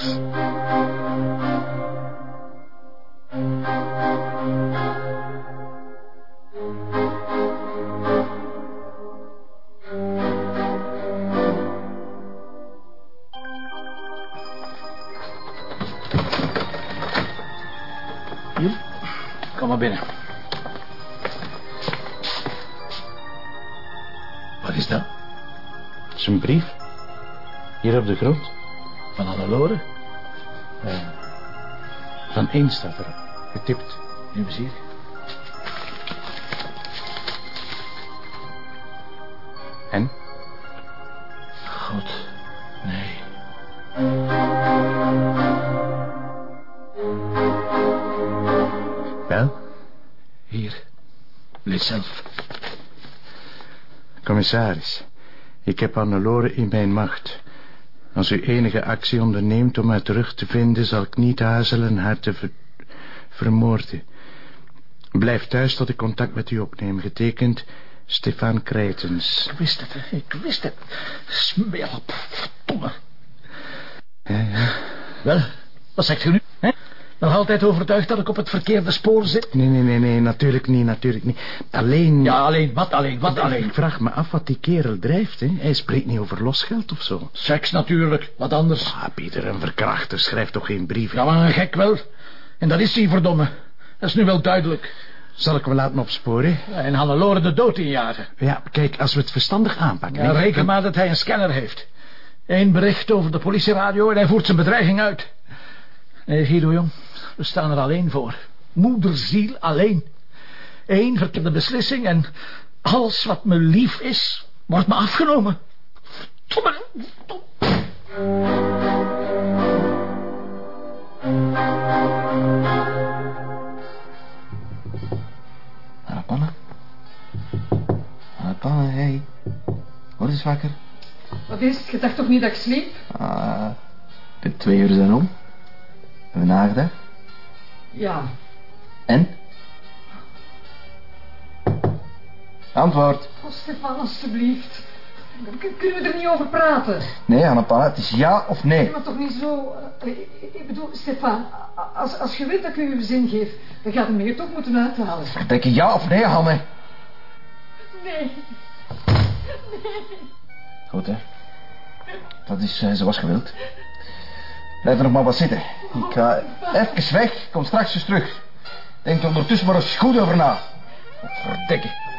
geld. Hier, kom maar binnen. Wat is dat? Een brief. Hier op de grond. Van Van één staat erop. Getipt. Nu hier. En? God, nee. Wel? Hier. Lees zelf. Commissaris, ik heb Annelore in mijn macht. Als u enige actie onderneemt om haar terug te vinden... zal ik niet aarzelen haar te ver- vermoorden. Blijf thuis tot ik contact met u opneem. Getekend Stefan Krijtens. Ik wist het, ik wist het. Smeerlap, verdomme. Ja, ja. Wel, wat zegt u nu? Hè? Nog altijd overtuigd dat ik op het verkeerde spoor zit? Nee, nee, nee, nee, natuurlijk niet, natuurlijk niet. Alleen... Ja, alleen, wat alleen, wat alleen? Ik vraag me af wat die kerel drijft, hè. Hij spreekt niet over losgeld of zo. Seks natuurlijk, wat anders. Ah, Pieter, een verkrachter schrijft toch geen brief? Ja, maar een gek wel. En dat is hij, verdomme. Dat is nu wel duidelijk. Zal ik hem laten opsporen? En Hannelore de dood injagen. Ja, kijk, als we het verstandig aanpakken... Ja, reken maar dat hij een scanner heeft. Eén bericht over de politieradio en hij voert zijn bedreiging uit. Nee, Guido, jong. We staan er alleen voor. Moederziel alleen. Eén verkeerde beslissing en alles wat me lief is, wordt me afgenomen. Ah, Panne. Ah, Panne, hé. Hey. Word eens wakker. Wat is het? Je dacht toch niet dat ik sliep? Ah, de twee uur zijn om. Hebben we nagedacht? Ja. En? Antwoord. Oh, Stefan, alstublieft. Kunnen we er niet over praten? Nee, Anne Panne, het is ja of Nee, nee. maar toch niet zo... eh, ik, bedoel, Stefan, als, als je wilt dat ik u uw zin geef... dan gaat het me hier toch moeten uithalen. Denk je ja of nee, Hanne? Nee. Goed, hè. Dat is eh, zoals gewild. Blijf er nog maar wat zitten. Ik ga even weg, kom straks eens terug. Denk er ondertussen maar eens goed over na. Verdikke.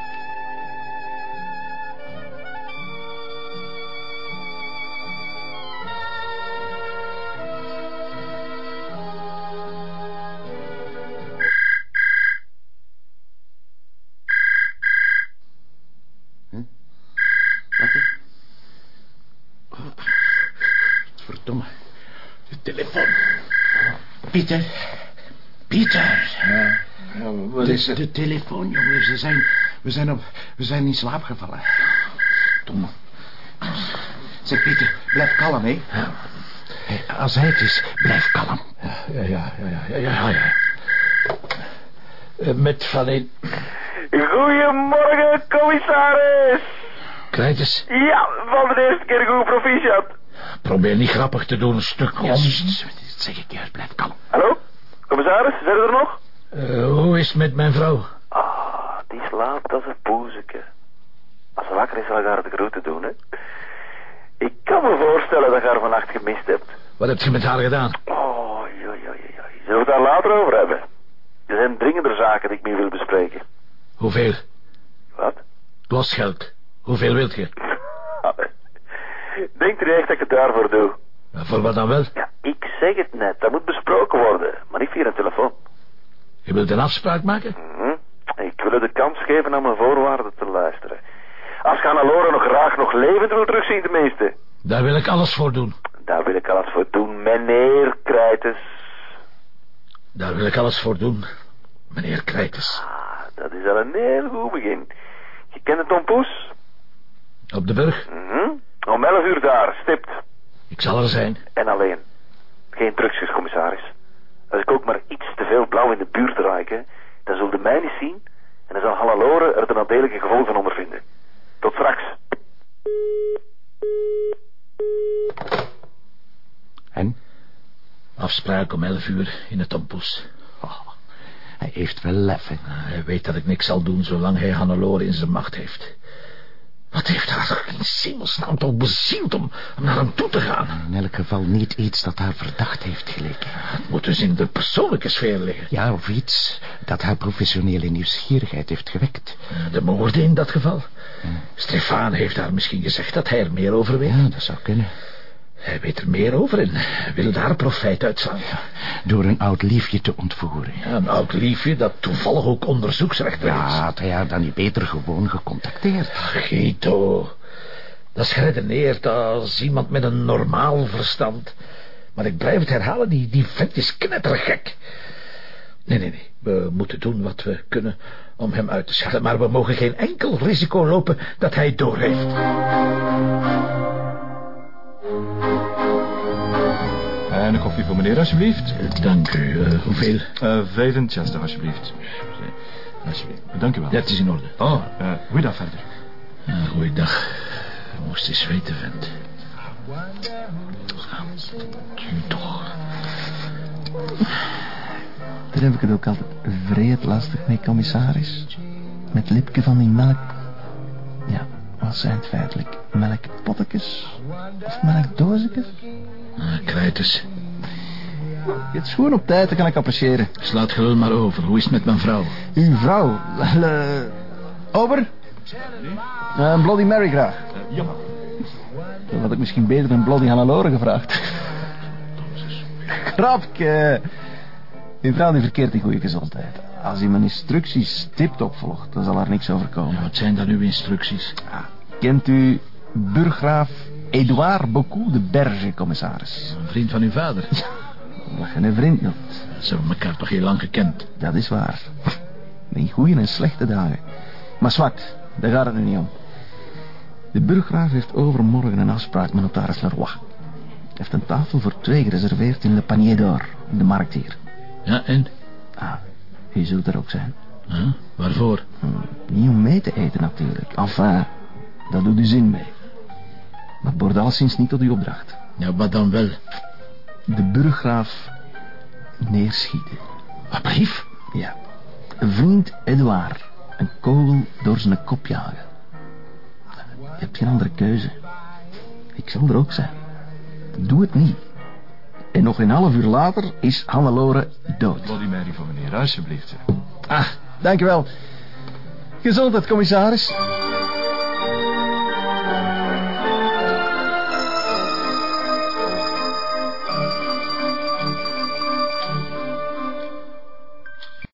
Pieter. Pieter. Ja, wat De, is het? de telefoon, jongen. Ze zijn, we, zijn op, we zijn in slaap gevallen. Domme. Zeg, Pieter, blijf kalm, hè. Hé, Als hij het is, blijf kalm. Ja, ja, ja, ja, ja, ja, ja. Eh, Met van een... Goedemorgen, commissaris. Krijters, Ja, van de eerste keer goed proficiat. probeer niet grappig te doen, een stuk om. Dat zeg ik juist, blijf kalm. Hallo? Commissaris, zijn er nog? Eh, hoe is het met mijn vrouw? Ah, die slaapt als een poezeke. Als ze wakker is, zal ik haar de groeten doen, hè. Ik kan me voorstellen dat je haar vannacht gemist hebt. Wat heb je met haar gedaan? Oh, joi, joi, joi. Zullen we het daar later over hebben? Er zijn dringender zaken die ik mee wil bespreken. Hoeveel? Wat? Losgeld. Hoeveel wilt je? Denkt u echt dat ik het daarvoor doe? Voor wat dan wel? Zeg het net. Dat moet besproken worden. Maar niet via een telefoon. Je wilt een afspraak maken? Mhm. Ik wil u de kans geven naar mijn voorwaarden te luisteren. Als Hannelore nog graag nog levend wil terugzien tenminste. Daar wil ik alles voor doen. Daar wil ik alles voor doen, meneer Krijtes. Daar wil ik alles voor doen, meneer Krijters. Ah, dat is al een heel goed begin. Je kent het Tom Poes? Op de burg? Mhm. Om elf uur daar, stipt. Ik zal er zijn. En alleen. Geen drugsjes, commissaris. Als ik ook maar iets te veel blauw in de buurt raak, dan zul de mij niet zien... en dan zal Hannelore er de nadelige gevolgen van ondervinden. Tot straks. En? Afspraak om elf uur in het Tompoes. Oh, hij heeft wel lef, hè. Hij weet dat ik niks zal doen zolang hij Hannelore in zijn macht heeft. Wat heeft haar in Simelsnaam toch bezield om, om naar hem toe te gaan? In elk geval niet iets dat haar verdacht heeft geleken. Het moet dus in de persoonlijke sfeer liggen. Ja, of iets dat haar professionele nieuwsgierigheid heeft gewekt. De moorden in dat geval. Stefan heeft haar misschien gezegd dat hij er meer over weet. Ja, dat zou kunnen. Hij weet er meer over en wil daar profijt uitslaan. Door een oud liefje te ontvoeren. Ja, een oud liefje dat toevallig ook onderzoeksrechter Ja, is. had hij haar dan niet beter gewoon gecontacteerd? Guido, dat is geredeneerd als iemand met een normaal verstand. Maar ik blijf het herhalen, die, die vent is knettergek. Nee, nee, nee. We moeten doen wat we kunnen om hem uit te schakelen. Maar we mogen geen enkel risico lopen dat hij doorheeft. En een koffie voor meneer, alsjeblieft. Dank u. Eh, hoeveel? Uh, vijf in Chester, alsjeblieft. Alsjeblieft. Dank u wel. Dat is in orde. Oh, uh, goeiedag verder. Uh, goeiedag. Moest eens weten, vent. Toch. Daar heb ik het ook altijd vreed lastig mee, commissaris. Met lipke van die melk. Ja, wat zijn het feitelijk? Melkpottekes? Of melkdoosjes? Uh, Krijters. Je het schoon op tijd, dat kan ik appreciëren. Slaat gelul maar over. Hoe is het met mijn vrouw? Uw vrouw? Wel, eh, Ober? Uh, een Bloody Mary graag. ja. Dan had ik misschien beter een Bloody Hannelore gevraagd. Grapje. Uw vrouw die verkeert in goede gezondheid. Als hij mijn instructies tip-top volgt, dan zal er niks overkomen. Ja, wat zijn dan uw instructies? Ah, kent u burggraaf Edouard Beaucoup de Berge, commissaris? Een vriend van uw vader? Wat je een vriend noemt. Ze hebben elkaar toch heel lang gekend? Dat is waar. In goede en slechte dagen. Maar zwart, daar gaat het nu niet om. De burggraaf heeft overmorgen een afspraak met notaris Leroy. Hij heeft een tafel voor twee gereserveerd in Le Panier d'Or, in de markt hier. Ja, en? Ah, u zult er ook zijn. Huh? Waarvoor? Hm, niet om mee te eten natuurlijk. Enfin, dat doet u zin mee. Maar het behoort alleszins niet tot uw opdracht. Ja, wat dan wel? De burggraaf neerschieten. Wat brief? Ja. Een vriend Edouard een kogel door zijn kop jagen. Je hebt geen andere keuze. Ik zal er ook zijn. Doe het niet. En nog een half uur later is Hannelore dood. Bloody Mary voor meneer, alsjeblieft. Ah, dankjewel. Gezondheid, commissaris.